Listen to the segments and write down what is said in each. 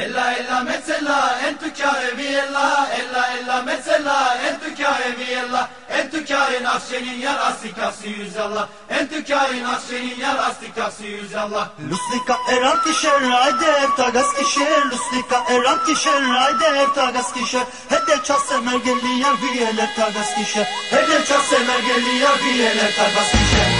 Ella ella mezzela entu kâre vi ella ella ella mezzela entu kâre vi ella entu kârin akşenin yar astikası yüz Allah entu kârin akşenin yar astikası yüz Allah Lusnika eran kişer ayder tagas kişer. Lusnika eran kişer ayder tagas kişer. Hede çase mergeli yar viyeler tagas kişer. Hede çok semer geliyor biyeler tabas kişe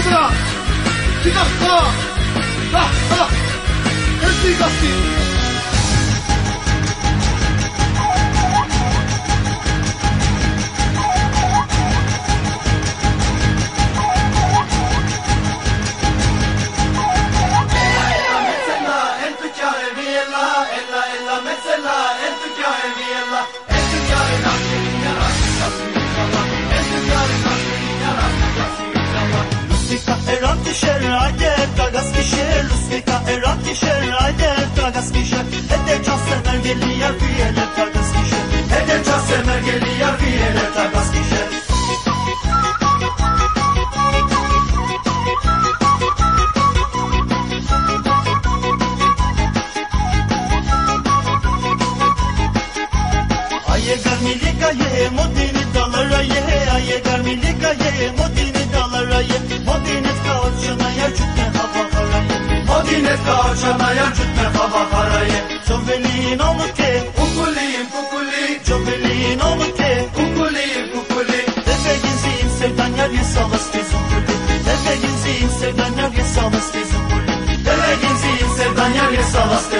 Kita, kita, kita, kita, kita, kita, kita, tagas kişer Lustika eran kişer ayder tagas kişer Hede çase mergeli yer viyeler tagas kişer Hede çok semer geliyor biyeler tabas kişe Aye garmilika ye modini dalara ye Aye. Garmilika ye modini dalara ye Modini Odines kavşana ya cütte baba parayı? Çovelin onu ke Kukuliyim kukuli Çovelin onu ke Kukuliyim kukuli Deve gizliyim sevdan yer ye salas tezun kuli Deve gizliyim sevdan yer ye salas tezun kuli Deve gizliyin sevdan yer ye salas